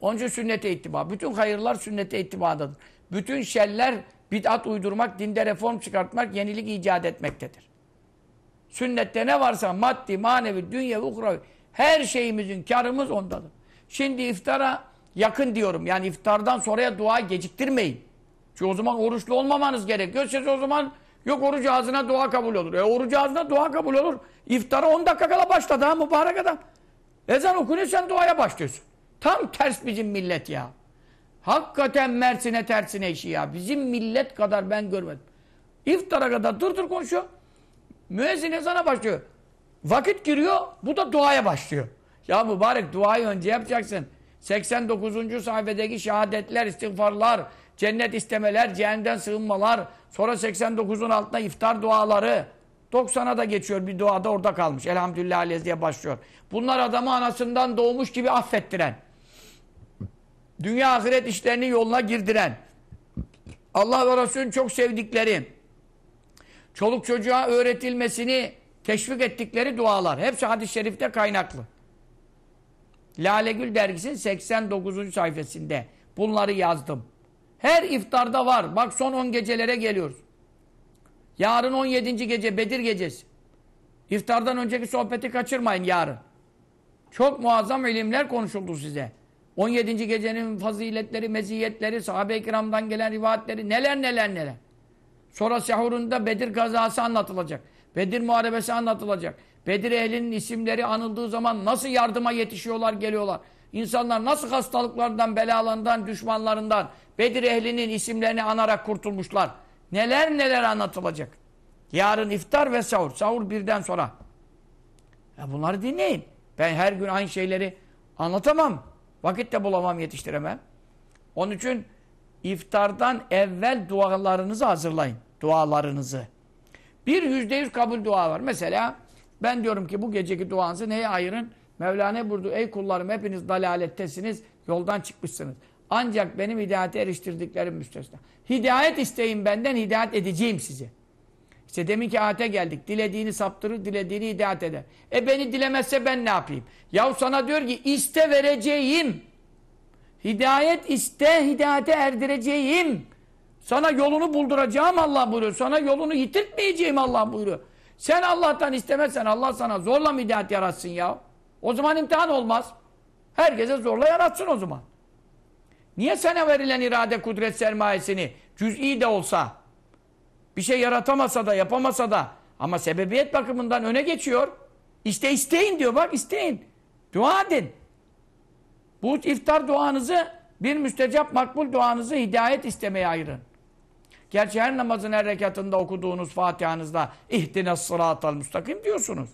Onun sünnete ittiba. Bütün hayırlar sünnete ittibadadır. Bütün şerler bid'at uydurmak, dinde reform çıkartmak, yenilik icat etmektedir. Sünnette ne varsa maddi, manevi, dünya, ukravi her şeyimizin karımız ondadır. Şimdi iftara yakın diyorum. Yani iftardan sonraya dua geciktirmeyin. Çünkü o zaman oruçlu olmamanız gerekiyor. Siz o zaman yok oruç ağzına dua kabul olur. E oruç ağzına dua kabul olur. İftara 10 dakika kala başladı ha mübarek adam. Ezan okunuyor sen duaya başlıyorsun. Tam ters bizim millet ya. Hakikaten Mersin'e tersine işi ya. Bizim millet kadar ben görmedim. İftara kadar dur dur konuşuyor. Müezzin ezana başlıyor. Vakit giriyor, bu da duaya başlıyor. Ya mübarek duayı önce yapacaksın. 89. sayfadaki şehadetler, istiğfarlar, cennet istemeler, cehennemden sığınmalar, sonra 89'un altında iftar duaları, 90'a da geçiyor bir duada orada kalmış. Elhamdülillah aleyhi diye başlıyor. Bunlar adamı anasından doğmuş gibi affettiren, dünya ahiret işlerini yoluna girdiren, Allah ve Resulü'nün çok sevdikleri, çoluk çocuğa öğretilmesini teşvik ettikleri dualar. Hepsi hadis-i şerifte kaynaklı. Lale Gül dergisinin 89. sayfasında bunları yazdım. Her iftarda var. Bak son 10 gecelere geliyoruz. Yarın 17. gece Bedir gecesi. İftardan önceki sohbeti kaçırmayın yarın. Çok muazzam ilimler konuşuldu size. 17. gecenin faziletleri, meziyetleri, sahabe-i kiramdan gelen rivayetleri, neler neler neler. Sonra sehurunda Bedir gazası anlatılacak. Bedir muharebesi anlatılacak. Bedir ehlinin isimleri anıldığı zaman nasıl yardıma yetişiyorlar, geliyorlar. İnsanlar nasıl hastalıklardan, belalarından, düşmanlarından Bedir ehlinin isimlerini anarak kurtulmuşlar. Neler neler anlatılacak. Yarın iftar ve sahur. Sahur birden sonra. Ya bunları dinleyin. Ben her gün aynı şeyleri anlatamam. Vakit de bulamam, yetiştiremem. Onun için iftardan evvel dualarınızı hazırlayın. Dualarınızı. Bir yüzde yüz kabul dua var. Mesela ben diyorum ki bu geceki duanızı neye ayırın? Mevlana buyurdu. Ey kullarım hepiniz dalalettesiniz. Yoldan çıkmışsınız. Ancak benim hidayete eriştirdiklerim müstesna. Hidayet isteyin benden, hidayet edeceğim size. İşte demin ki ayete geldik. Dilediğini saptırır, dilediğini hidayet eder. E beni dilemezse ben ne yapayım? Yahu sana diyor ki iste vereceğim. Hidayet iste, hidayete erdireceğim. Sana yolunu bulduracağım Allah buyuruyor. Sana yolunu yitirtmeyeceğim Allah buyuruyor. Sen Allah'tan istemezsen Allah sana zorla mı hidayet yaratsın ya? O zaman imtihan olmaz. Herkese zorla yaratsın o zaman. Niye sana verilen irade, kudret sermayesini cüz'i de olsa bir şey yaratamasa da yapamasa da ama sebebiyet bakımından öne geçiyor. İşte isteyin diyor bak isteyin. Dua edin. Bu iftar duanızı bir müstecap makbul duanızı hidayet istemeye ayırın. Gerçi her namazın her rekatında okuduğunuz Fatiha'nızda ihdine sıratal müstakim diyorsunuz.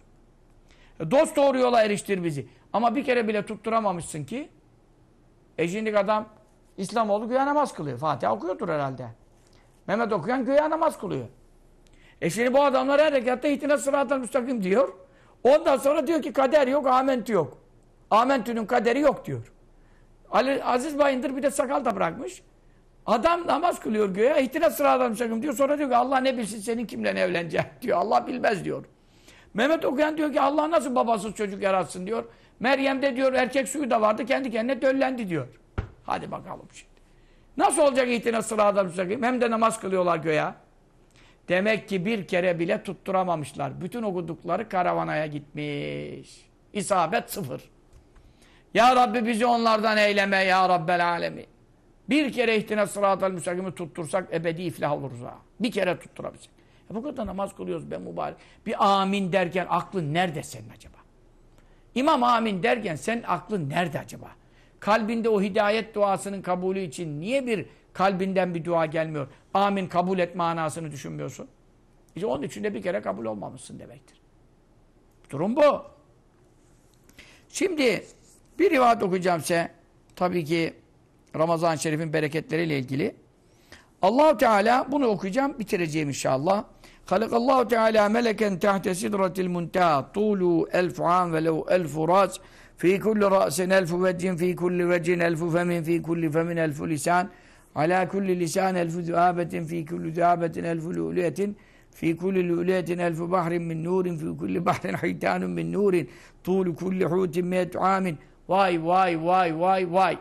E, dost doğru yola eriştir bizi. Ama bir kere bile tutturamamışsın ki e şimdi adam İslamoğlu güya namaz kılıyor. Fatiha okuyordur herhalde. Mehmet okuyan güya namaz kılıyor. E şimdi bu adamlar her rekatta ihtine sıratal müstakim diyor. Ondan sonra diyor ki kader yok, amentü yok. Amentü'nün kaderi yok diyor. Ali Aziz Bayındır bir de sakal da bırakmış. Adam namaz kılıyor göğe. İhtina sıradan müstakim diyor. Sonra diyor ki Allah ne bilsin senin kimle evlenecek diyor. Allah bilmez diyor. Mehmet okuyan diyor ki Allah nasıl babasız çocuk yaratsın diyor. Meryem'de diyor erkek suyu da vardı kendi kendine döllendi diyor. Hadi bakalım şimdi. Nasıl olacak ihtina sıradan müstakim? Hem de namaz kılıyorlar göğe. Demek ki bir kere bile tutturamamışlar. Bütün okudukları karavanaya gitmiş. İsabet sıfır. Ya Rabbi bizi onlardan eyleme ya Rabbel alemin. Bir kere ihtine sıratel müstakimi tuttursak ebedi iflah oluruz ha. Bir kere tutturabilsek. E bu kadar namaz kılıyoruz be mübarek. Bir amin derken aklın nerede senin acaba? İmam amin derken sen aklın nerede acaba? Kalbinde o hidayet duasının kabulü için niye bir kalbinden bir dua gelmiyor? Amin kabul et manasını düşünmüyorsun. İşte onun için de bir kere kabul olmamışsın demektir. Durum bu. Şimdi bir rivayet okuyacağım size. Tabii ki Ramazan-ı Şerif'in bereketleriyle ilgili. Allahu Teala bunu okuyacağım, bitireceğim inşallah. Halikallahu Teala meleken tahta sidratil muntaha tulu 1000 an ve lev 1000 ras fi kulli ra'sin 1000 vecin fi kulli vecin 1000 femin fi kulli femin 1000 lisan ala kulli lisan 1000 züabetin fi kulli züabetin 1000 lületin fi kulli لؤلؤة 1000 بحر min نور fi kulli بحر حيتان min نور tulu kulli حوت 100 عام vay vay vay vay vay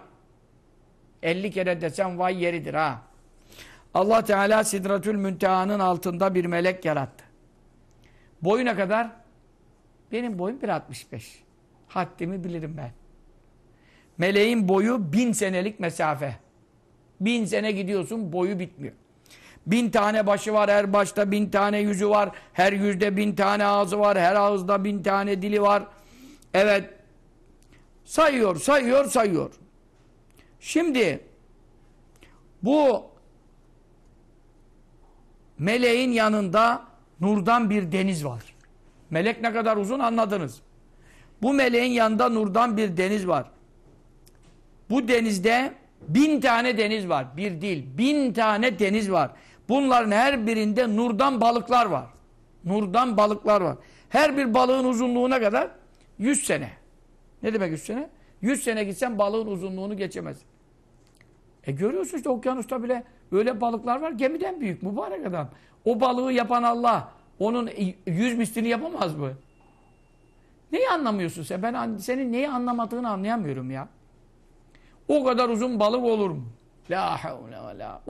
50 kere desem vay yeridir ha. Allah Teala Sidratül Münteha'nın altında bir melek yarattı. Boyuna kadar benim boyum 1.65. Haddimi bilirim ben. Meleğin boyu bin senelik mesafe. Bin sene gidiyorsun boyu bitmiyor. Bin tane başı var, her başta bin tane yüzü var, her yüzde bin tane ağzı var, her ağızda bin tane dili var. Evet, sayıyor, sayıyor, sayıyor. Şimdi bu meleğin yanında nurdan bir deniz var. Melek ne kadar uzun anladınız. Bu meleğin yanında nurdan bir deniz var. Bu denizde bin tane deniz var. Bir değil, bin tane deniz var. Bunların her birinde nurdan balıklar var. Nurdan balıklar var. Her bir balığın uzunluğuna kadar 100 sene. Ne demek 100 sene? 100 sene gitsen balığın uzunluğunu geçemez. E görüyorsun işte okyanusta bile öyle balıklar var. Gemiden büyük mübarek adam. O balığı yapan Allah onun yüz mislini yapamaz mı? Neyi anlamıyorsun sen? Ben senin neyi anlamadığını anlayamıyorum ya. O kadar uzun balık olur mu? La havle ve la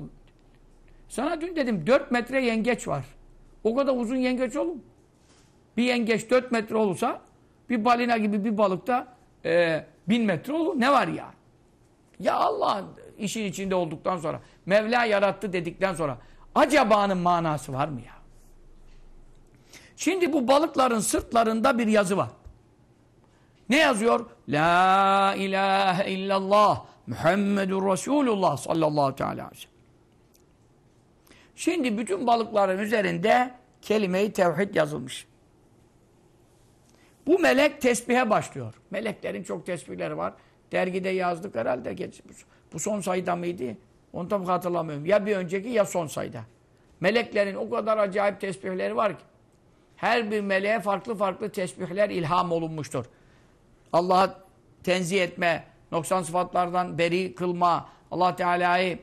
Sana dün dedim 4 metre yengeç var. O kadar uzun yengeç olur mu? Bir yengeç 4 metre olursa bir balina gibi bir balıkta e, 1000 metre olur. Ne var ya? Ya Allah işin içinde olduktan sonra Mevla yarattı dedikten sonra acabanın manası var mı ya? Şimdi bu balıkların sırtlarında bir yazı var. Ne yazıyor? La ilahe illallah Muhammedur Resulullah sallallahu teala aleyhi ve sellem. Şimdi bütün balıkların üzerinde kelime-i tevhid yazılmış. Bu melek tesbihe başlıyor. Meleklerin çok tesbihleri var. Dergide yazdık herhalde. Bu son sayıda mıydı? Onu tam hatırlamıyorum. Ya bir önceki ya son sayıda. Meleklerin o kadar acayip tesbihleri var ki. Her bir meleğe farklı farklı tesbihler ilham olunmuştur. Allah'a tenzih etme, noksan sıfatlardan beri kılma, Allah Teala'yı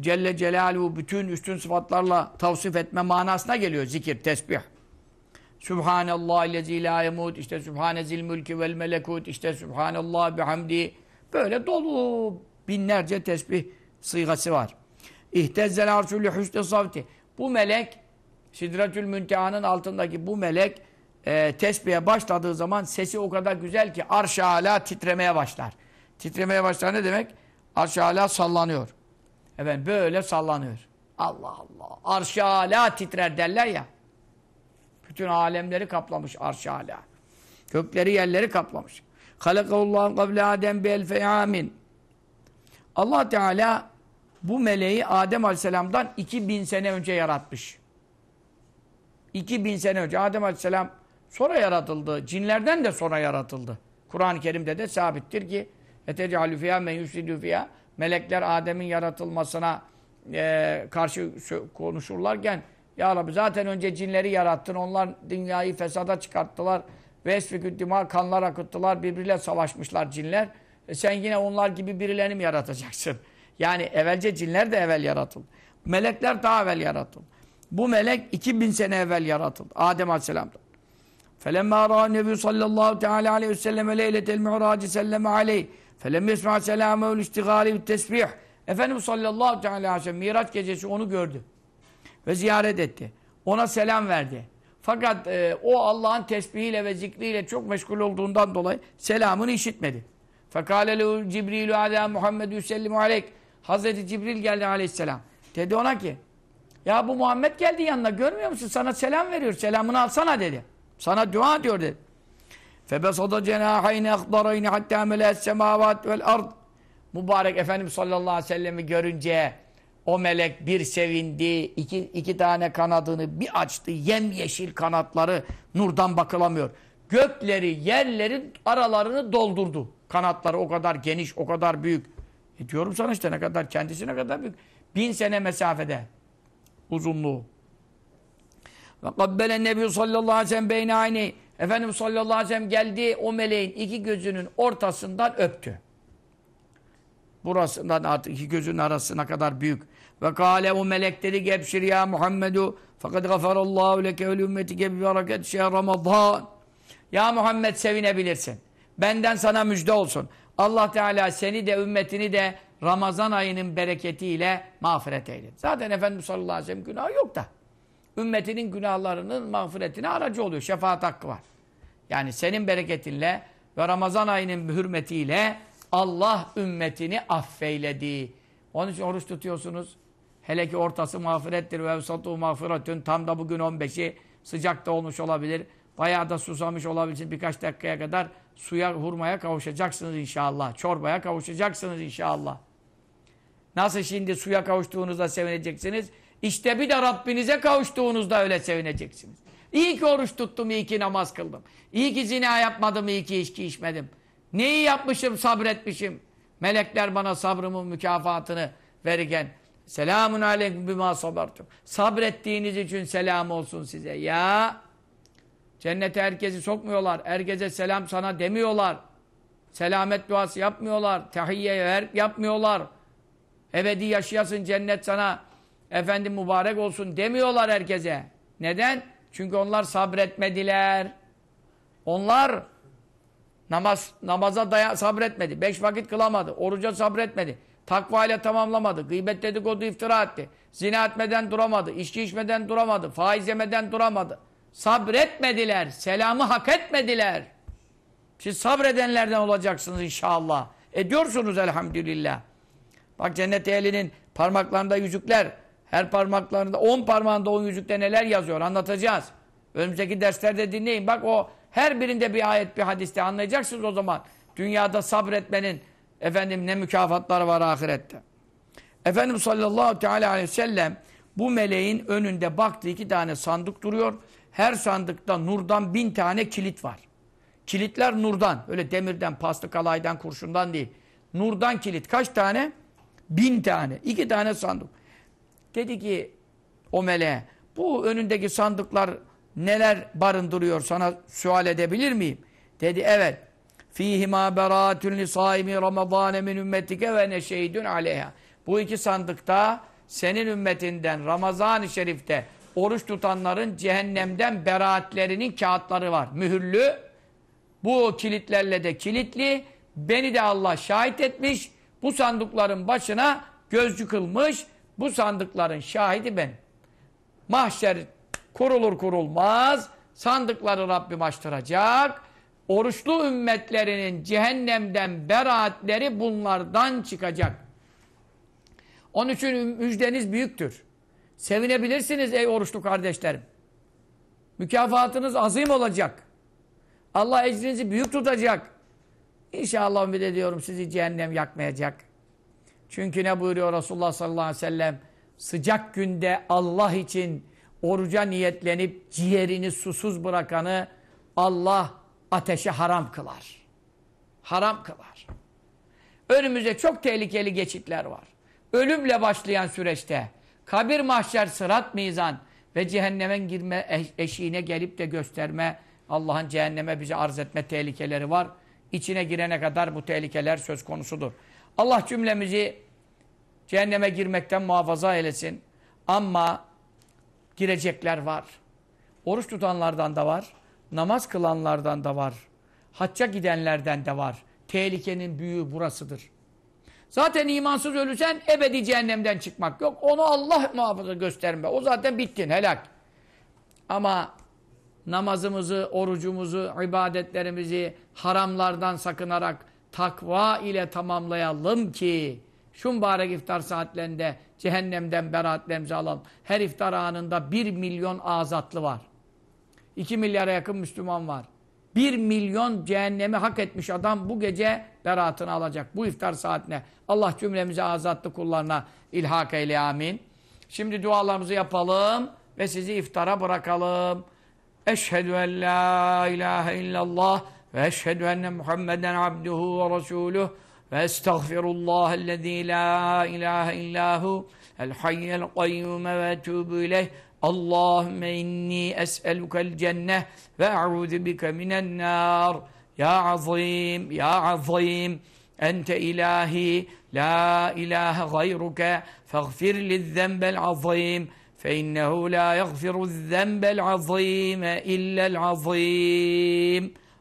Celle Celaluhu bütün üstün sıfatlarla tavsif etme manasına geliyor zikir, tesbih. Subhanallah lezi la yemut, işte Subhane zil mülki vel melekut, işte Subhanallah bihamdi. Böyle dolu binlerce tesbih sıygası var. İhtezzel arşulü hüsnü savti. Bu melek, Sidretül Münteha'nın altındaki bu melek e, tesbihe başladığı zaman sesi o kadar güzel ki arş-ı âlâ titremeye başlar. Titremeye başlar ne demek? Arş-ı âlâ sallanıyor. Efendim böyle sallanıyor. Allah Allah. Arş-ı âlâ titrer derler ya. Bütün alemleri kaplamış arş-ı âlâ. Gökleri yerleri kaplamış. Halakallâhu kavle Adem bi elfe amin. Allah Teala bu meleği Adem Aleyhisselam'dan 2000 sene önce yaratmış. 2000 sene önce Adem Aleyhisselam sonra yaratıldı. Cinlerden de sonra yaratıldı. Kur'an-ı Kerim'de de sabittir ki etecalü fiyâ men yusidü fiyâ melekler Adem'in yaratılmasına e, karşı konuşurlarken Ya Rabbi zaten önce cinleri yarattın. Onlar dünyayı fesada çıkarttılar. Ve esfiküddima kanlar akıttılar. Birbiriyle savaşmışlar cinler. E sen yine onlar gibi birilerini mi yaratacaksın? Yani evvelce cinler de evvel yaratıldı. Melekler daha evvel yaratıldı. Bu melek 2000 sene evvel yaratıldı. Adem Aleyhisselam'dan. فَلَمَّا رَى النَّبِيُّ sallallahu teala aleyhi ve selleme leyletel mi'racı selleme aleyh فَلَمْ يَسْمَعَ سَلَامَهُ الْاِشْتِغَالِ بِالتَّسْبِيحِ Efendimiz sallallahu teala aleyhi ve sellem Miraç gecesi onu gördü. ve ziyaret etti. Ona selam verdi. Fakat e, o Allah'ın tesbihiyle ve zikriyle çok meşgul olduğundan dolayı selamını işitmedi. Fekalelu Cibrilu ala Muhammed Yüsellimu aleyk. Hazreti Cibril geldi aleyhisselam. Dedi ona ki ya bu Muhammed geldi yanına görmüyor musun? Sana selam veriyor. Selamını alsana dedi. Sana dua diyor dedi. Febesada cenahayni akdarayni hatta mela'es semavat vel ard. Mübarek Efendimiz sallallahu aleyhi ve sellemi görünce o melek bir sevindi, iki, iki tane kanadını bir açtı, yemyeşil kanatları nurdan bakılamıyor. Gökleri, yerlerin aralarını doldurdu. Kanatları o kadar geniş, o kadar büyük. E diyorum sana işte ne kadar, kendisi ne kadar büyük. Bin sene mesafede uzunluğu. Ve kabbelen nebi sallallahu aleyhi ve sellem beyne aynı. Efendimiz sallallahu aleyhi ve sellem geldi o meleğin iki gözünün ortasından öptü. Burasından artık iki gözün arasına kadar büyük. Ve kâle o melek dedi ki ya Muhammedu fakat gafarallahu leke ve ümmetike bi bereket şehr Ramazan. Ya Muhammed sevinebilirsin. Benden sana müjde olsun. Allah Teala seni de ümmetini de Ramazan ayının bereketiyle mağfiret eyledi. Zaten Efendimiz sallallahu aleyhi ve sellem günahı yok da. Ümmetinin günahlarının mağfiretine aracı oluyor. Şefaat hakkı var. Yani senin bereketinle ve Ramazan ayının hürmetiyle Allah ümmetini affeyledi. Onun için oruç tutuyorsunuz. Hele ki ortası mağfirettir ve evsatu mağfiretün. Tam da bugün 15'i sıcak da olmuş olabilir. Bayağı da susamış olabilir. Birkaç dakikaya kadar suya, hurmaya kavuşacaksınız inşallah. Çorbaya kavuşacaksınız inşallah. Nasıl şimdi suya kavuştuğunuzda sevineceksiniz? İşte bir de Rabbinize kavuştuğunuzda öyle sevineceksiniz. İyi ki oruç tuttum, iyi ki namaz kıldım. İyi ki zina yapmadım, iyi ki içki içmedim. Neyi yapmışım, sabretmişim. Melekler bana sabrımın mükafatını verirken selamun aleyküm bima sabartum. Sabrettiğiniz için selam olsun size. Ya cennete herkesi sokmuyorlar. Herkese selam sana demiyorlar. Selamet duası yapmıyorlar. Tahiyye ver yapmıyorlar. Ebedi yaşayasın cennet sana efendim mübarek olsun demiyorlar herkese. Neden? Çünkü onlar sabretmediler. Onlar namaz namaza daya sabretmedi. Beş vakit kılamadı. Oruca sabretmedi. Takva ile tamamlamadı. Gıybet dedikodu iftira etti. Zina etmeden duramadı. İçki içmeden duramadı. Faiz yemeden duramadı. Sabretmediler. Selamı hak etmediler. Siz sabredenlerden olacaksınız inşallah. Ediyorsunuz elhamdülillah. Bak cennet ehlinin parmaklarında yüzükler. Her parmaklarında, on parmağında on yüzükte neler yazıyor anlatacağız. Önümüzdeki derslerde dinleyin. Bak o her birinde bir ayet, bir hadiste anlayacaksınız o zaman. Dünyada sabretmenin efendim ne mükafatları var ahirette. Efendim sallallahu teala aleyhi ve sellem bu meleğin önünde baktı iki tane sandık duruyor. Her sandıkta nurdan bin tane kilit var. Kilitler nurdan. Öyle demirden, paslı kalaydan, kurşundan değil. Nurdan kilit. Kaç tane? Bin tane. İki tane sandık. Dedi ki o meleğe bu önündeki sandıklar neler barındırıyor sana sual edebilir miyim? Dedi evet. Fihima beratun li saimi Ramazan min ümmetike ve neşeydun aleyha. Bu iki sandıkta senin ümmetinden Ramazan-ı Şerif'te oruç tutanların cehennemden beraatlerinin kağıtları var. Mühürlü. Bu kilitlerle de kilitli. Beni de Allah şahit etmiş. Bu sandıkların başına gözcü kılmış. Bu sandıkların şahidi ben. Mahşer kurulur kurulmaz sandıkları Rabbim açtıracak. Oruçlu ümmetlerinin cehennemden beraatleri bunlardan çıkacak. Onun için müjdeniz büyüktür. Sevinebilirsiniz ey oruçlu kardeşlerim. Mükafatınız azim olacak. Allah ecrinizi büyük tutacak. İnşallah ümit ediyorum sizi cehennem yakmayacak. Çünkü ne buyuruyor Resulullah sallallahu aleyhi ve sellem? Sıcak günde Allah için oruca niyetlenip ciğerini susuz bırakanı Allah ateşe haram kılar. Haram kılar. Önümüzde çok tehlikeli geçitler var. Ölümle başlayan süreçte kabir mahşer sırat mizan ve cehenneme girme eşiğine gelip de gösterme Allah'ın cehenneme bize arz etme tehlikeleri var. İçine girene kadar bu tehlikeler söz konusudur. Allah cümlemizi cehenneme girmekten muhafaza eylesin. Ama girecekler var. Oruç tutanlardan da var. Namaz kılanlardan da var. Hacca gidenlerden de var. Tehlikenin büyüğü burasıdır. Zaten imansız ölürsen ebedi cehennemden çıkmak yok. Onu Allah muhafaza gösterme. O zaten bittin helak. Ama namazımızı, orucumuzu, ibadetlerimizi haramlardan sakınarak takva ile tamamlayalım ki şu mübarek iftar saatlerinde cehennemden beraatlerimizi alalım. Her iftar anında bir milyon azatlı var. İki milyara yakın Müslüman var. Bir milyon cehennemi hak etmiş adam bu gece beraatını alacak. Bu iftar saatine. Allah cümlemize azatlı kullarına ilhak eyle amin. Şimdi dualarımızı yapalım ve sizi iftara bırakalım. Eşhedü en la ilahe illallah ve eşhedü enne Muhammeden abduhu ve resuluh وأستغفر الله الذي لا إله إلا هو الحي القيوم وأتوب إليه. اللهم إني أسألك الجنة وأعوذ بك من النار. يا عظيم يا عظيم أنت إلهي لا إله غيرك فاغفر لي الذنب العظيم فإنه لا يغفر الذنب العظيم إلا العظيم.